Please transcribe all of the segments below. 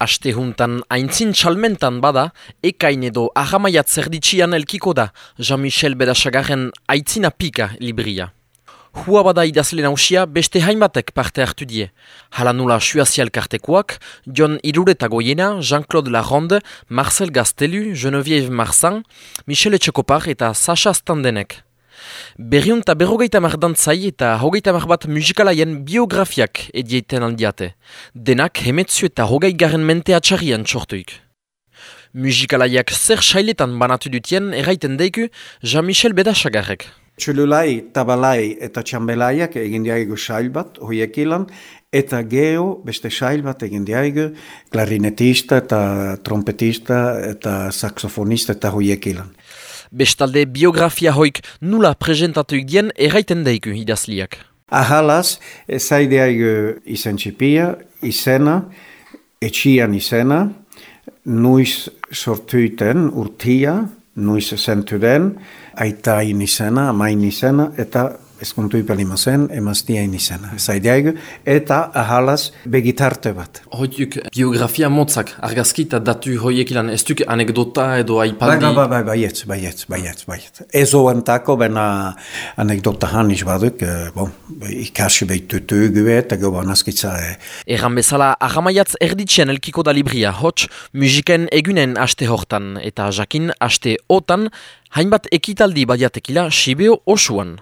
Aste juntan aintzin txalmentan bada, ekain edo ahamaiat zerditxian elkiko da Jean-Michel Bedasagarren aitzina pika libria. Hua bada idazle nausia beste hainbatek parte hartu die. Hala nula kartekoak, John Irureta Goiena, Jean-Claude Laronde, Marcel Gastelu, Geneviève Marsan, Michel Etxekopar eta Sasha Standenek. Berriun eta berrogeita mardantzai eta hogeita marbat musikalaien biografiak edieiten aldiate. Denak hemetzu eta hogei garen mente atxarrian txortuik. Musikalaiak zer sailetan banatu dutien erraiten deiku Jean-Michel Bedasagarrek. Txululai, tabalai eta txambelaiak egin diaigu sail bat, hoiek ilan, eta geho beste sail bat egin diaigu, klarinetista eta trompetista eta saxofonista eta hoiek ilan. Bestalde biografia hoik nula presentatuik dien erraiten daiku idazliak. Ahalaz, zaideaigu izen txipia, izena, etxian izena, nuiz sortuiten urtia, nuiz zentu den, aitain izena, amain izena, eta eskuntu ipelima zen, emaztiain izena. Zaideaigu, eta ahalaz begitarte bat. Hoituk biografia motzak, argazki eta datu hoiek ilan, ez duk anekdota edo aipaldi? Bai, bai, bai, baietz, baietz, baietz, baietz. Ez oantako, bena anekdota hanis baduk, eh, bon, ikasi behitutu gue, eta goban askitza. Eh. Erran bezala, ahamaiatz erditxen elkiko da libria, hots, musiken egunen aste hortan, eta jakin aste otan, hainbat ekitaldi badiatekila Sibeo osuan.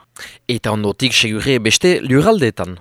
Eta ondotik segure beste luraldeetan.